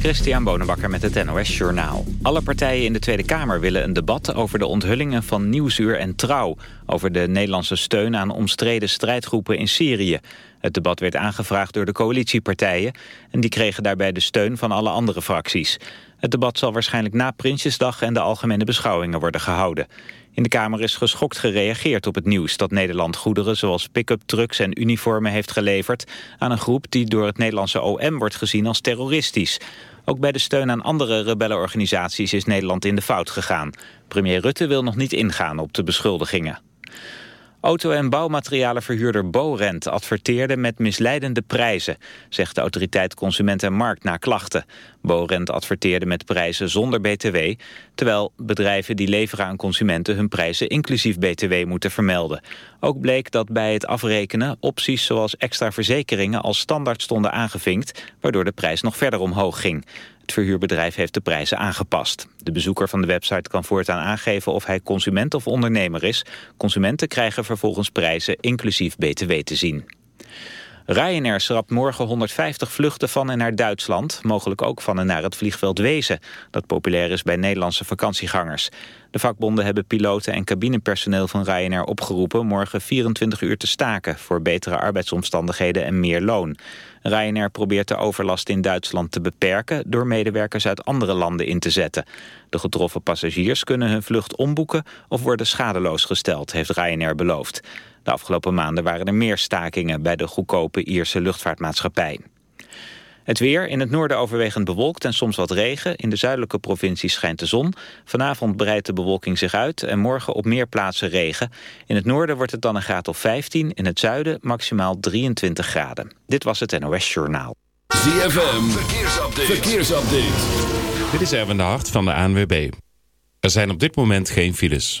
Christian Bonenbakker met het NOS Journaal. Alle partijen in de Tweede Kamer willen een debat over de onthullingen van Nieuwsuur en Trouw... over de Nederlandse steun aan omstreden strijdgroepen in Syrië. Het debat werd aangevraagd door de coalitiepartijen... en die kregen daarbij de steun van alle andere fracties. Het debat zal waarschijnlijk na Prinsjesdag en de algemene beschouwingen worden gehouden. In de Kamer is geschokt gereageerd op het nieuws dat Nederland goederen zoals pick-up trucks en uniformen heeft geleverd aan een groep die door het Nederlandse OM wordt gezien als terroristisch. Ook bij de steun aan andere rebellenorganisaties is Nederland in de fout gegaan. Premier Rutte wil nog niet ingaan op de beschuldigingen. Auto- en bouwmaterialenverhuurder Borent adverteerde met misleidende prijzen, zegt de autoriteit Consument en Markt na klachten. Borent adverteerde met prijzen zonder btw, terwijl bedrijven die leveren aan consumenten hun prijzen inclusief btw moeten vermelden. Ook bleek dat bij het afrekenen opties zoals extra verzekeringen als standaard stonden aangevinkt, waardoor de prijs nog verder omhoog ging. Het verhuurbedrijf heeft de prijzen aangepast. De bezoeker van de website kan voortaan aangeven of hij consument of ondernemer is. Consumenten krijgen vervolgens prijzen inclusief btw te zien. Ryanair schrapt morgen 150 vluchten van en naar Duitsland. Mogelijk ook van en naar het vliegveld Wezen. Dat populair is bij Nederlandse vakantiegangers. De vakbonden hebben piloten en cabinepersoneel van Ryanair opgeroepen... morgen 24 uur te staken voor betere arbeidsomstandigheden en meer loon. Ryanair probeert de overlast in Duitsland te beperken... door medewerkers uit andere landen in te zetten. De getroffen passagiers kunnen hun vlucht omboeken... of worden schadeloos gesteld, heeft Ryanair beloofd. De afgelopen maanden waren er meer stakingen bij de goedkope Ierse luchtvaartmaatschappij. Het weer, in het noorden overwegend bewolkt en soms wat regen. In de zuidelijke provincies schijnt de zon. Vanavond breidt de bewolking zich uit en morgen op meer plaatsen regen. In het noorden wordt het dan een graad of 15, in het zuiden maximaal 23 graden. Dit was het NOS Journaal. ZFM, verkeersupdate. verkeersupdate. Dit is Erwin de Hart van de ANWB. Er zijn op dit moment geen files.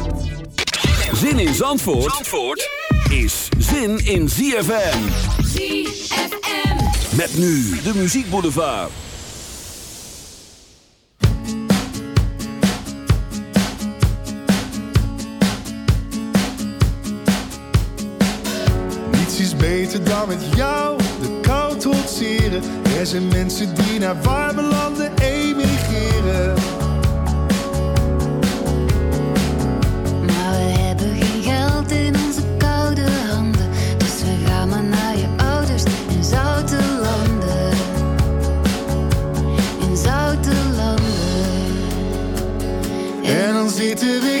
Zin in Zandvoort, Zandvoort is zin in ZFM. ZFM. Met nu de muziekboulevard. Niets is beter dan met jou de kou trotseren. Er zijn mensen die naar warme landen emigreren. En dan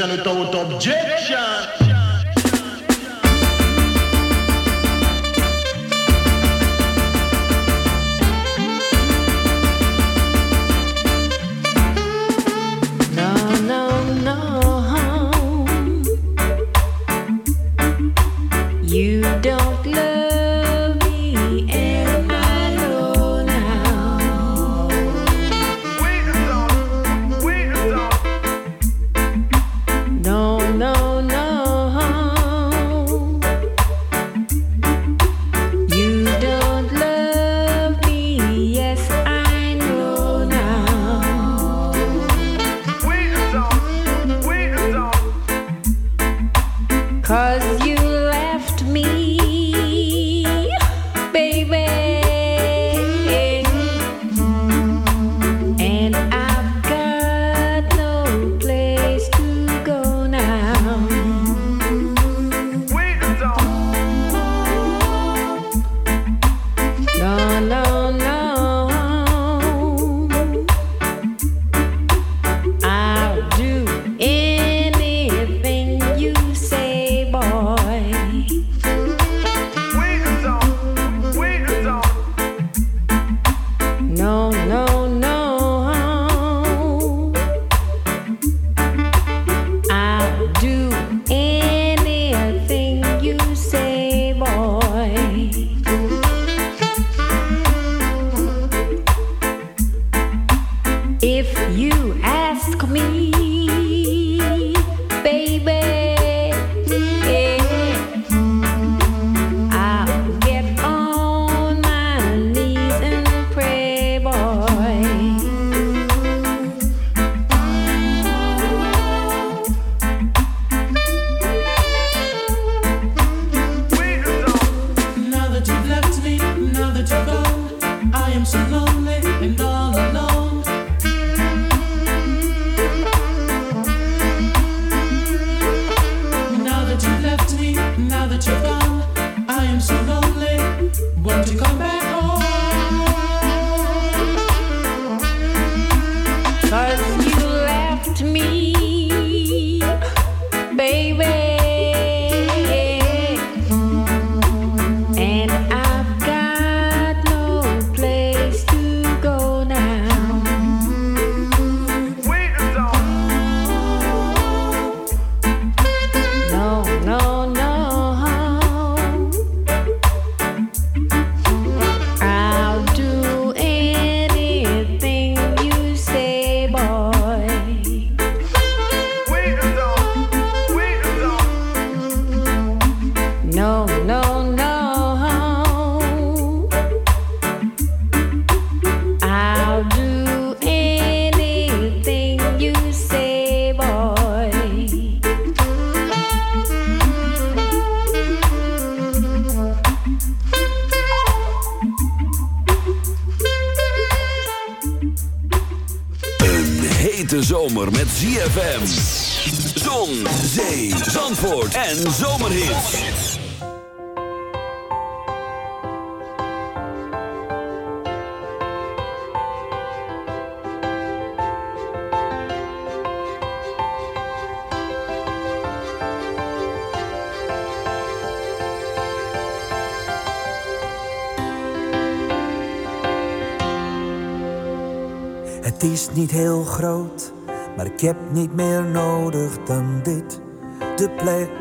Revelation en zomerhits. Het is niet heel groot, maar ik heb niet meer nodig dan dit. De plek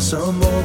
some old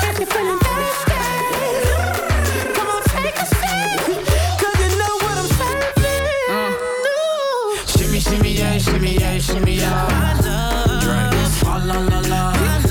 shimmy, yeah, shimmy, yeah. My love. Drinks. this. la, la, la.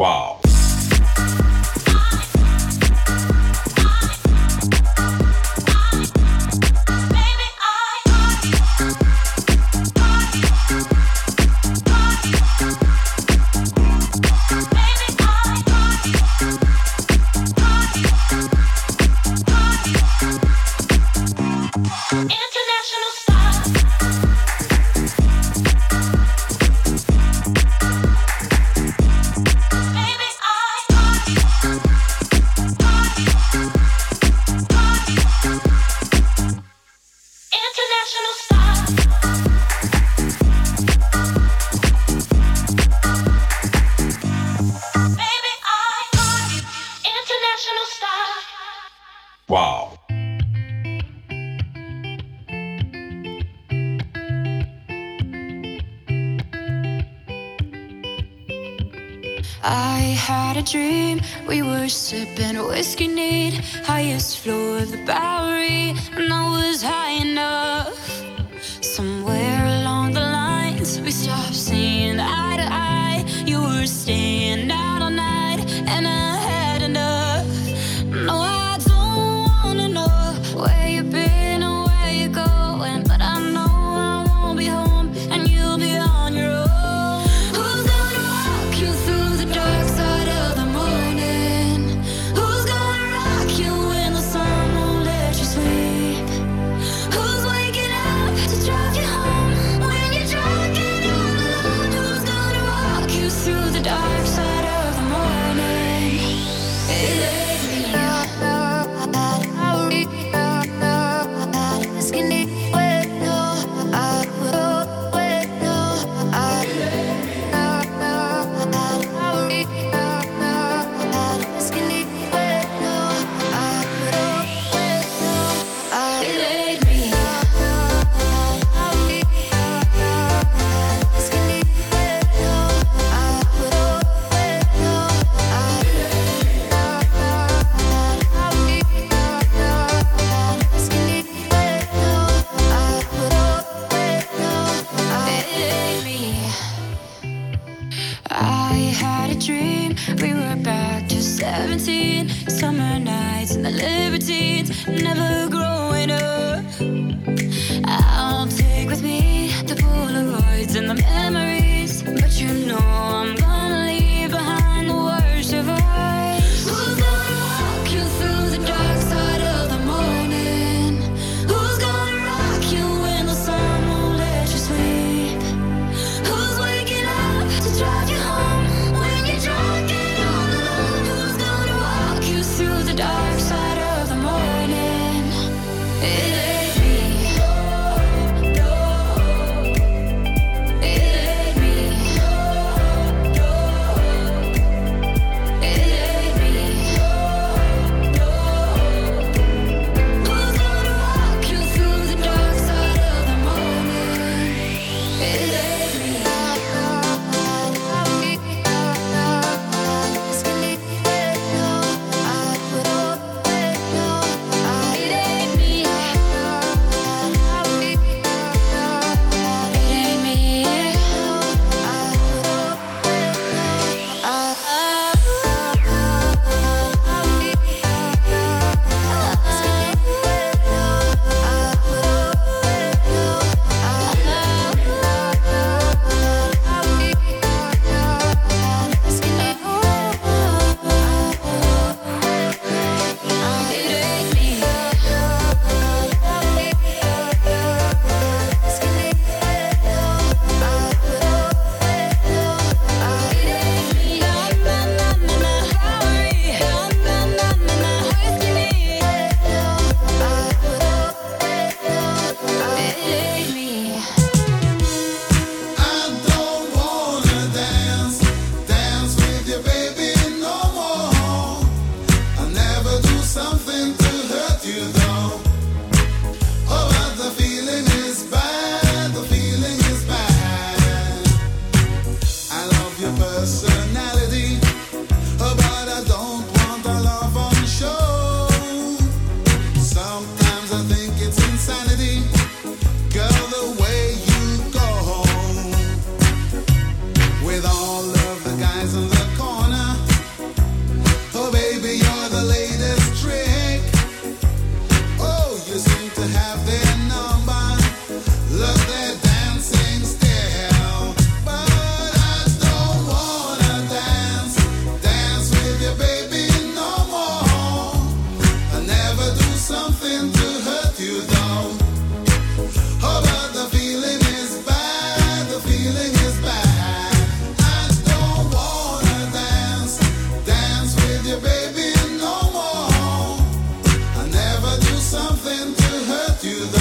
Wow.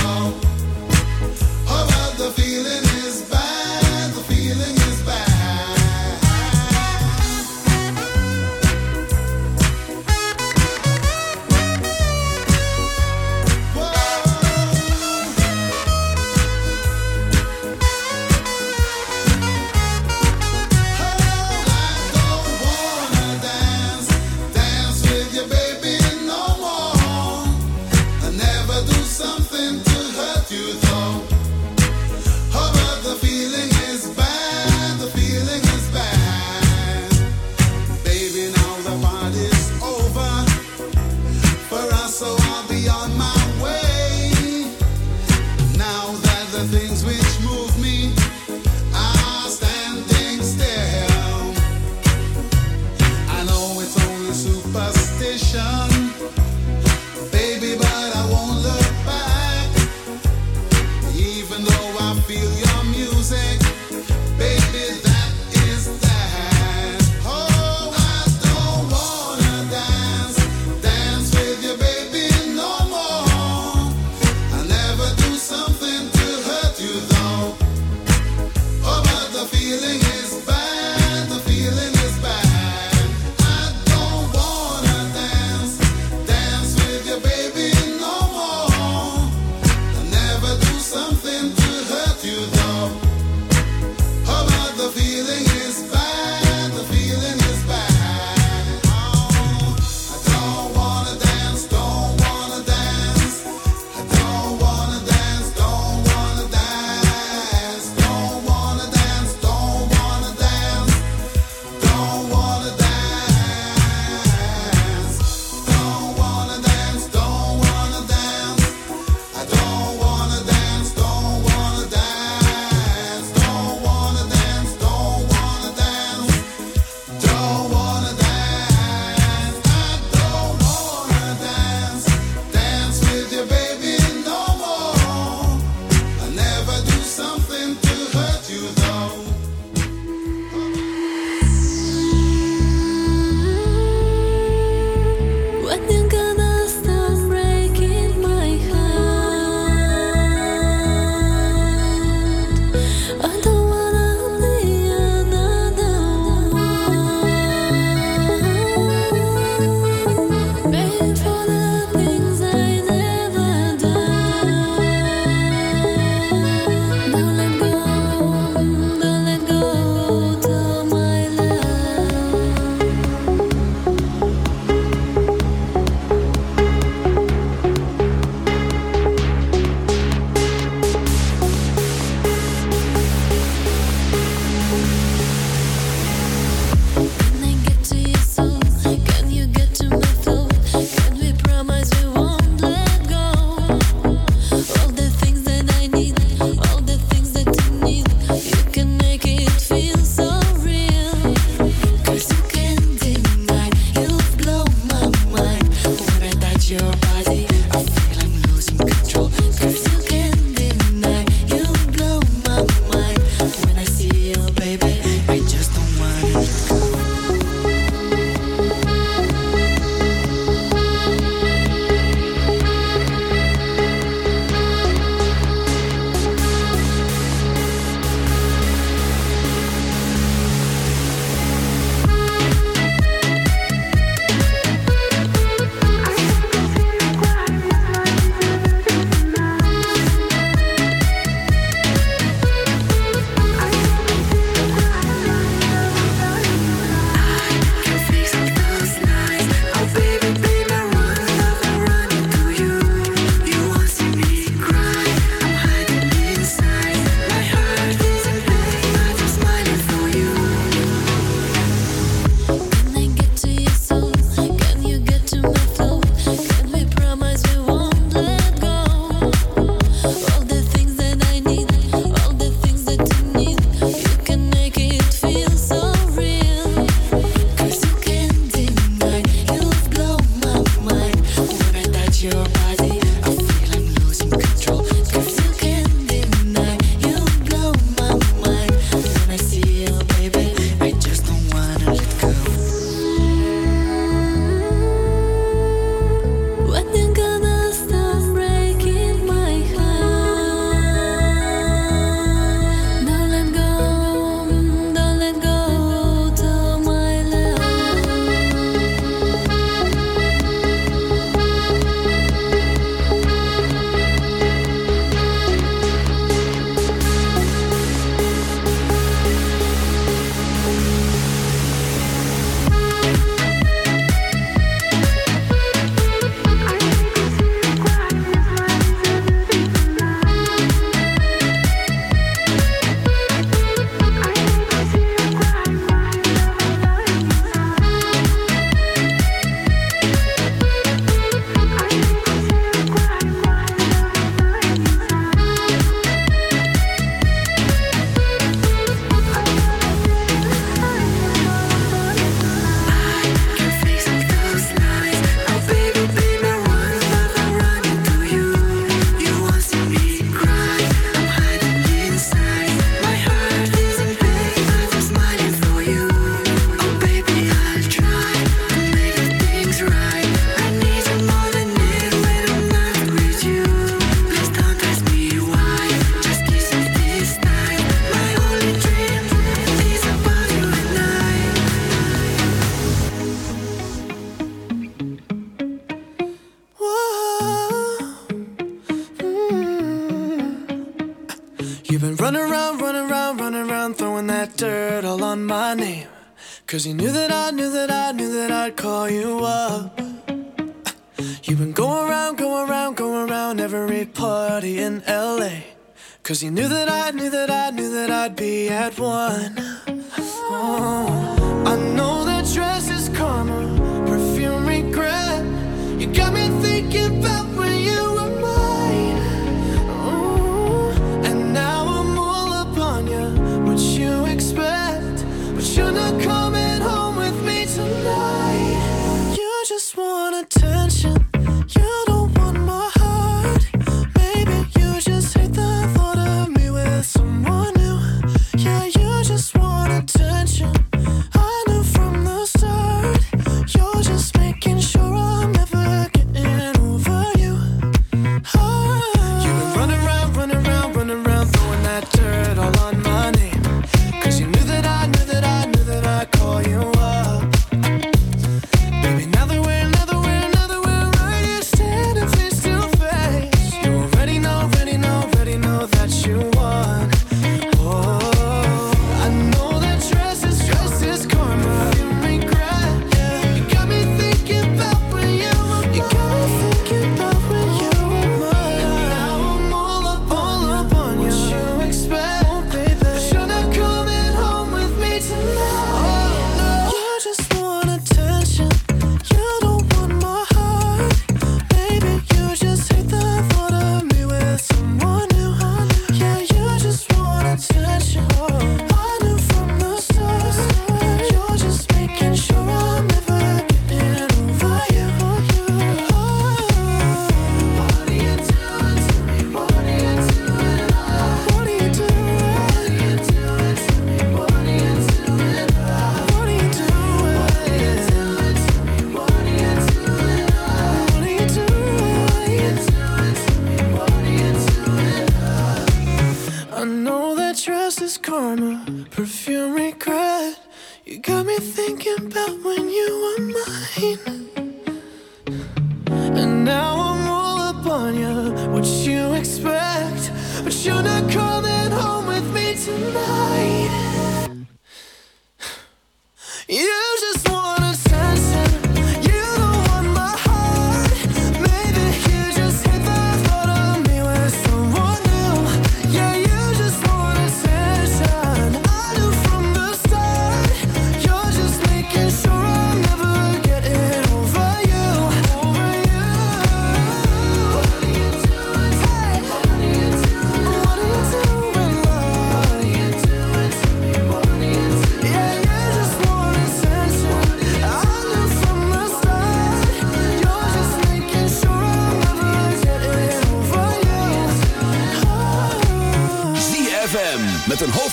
long.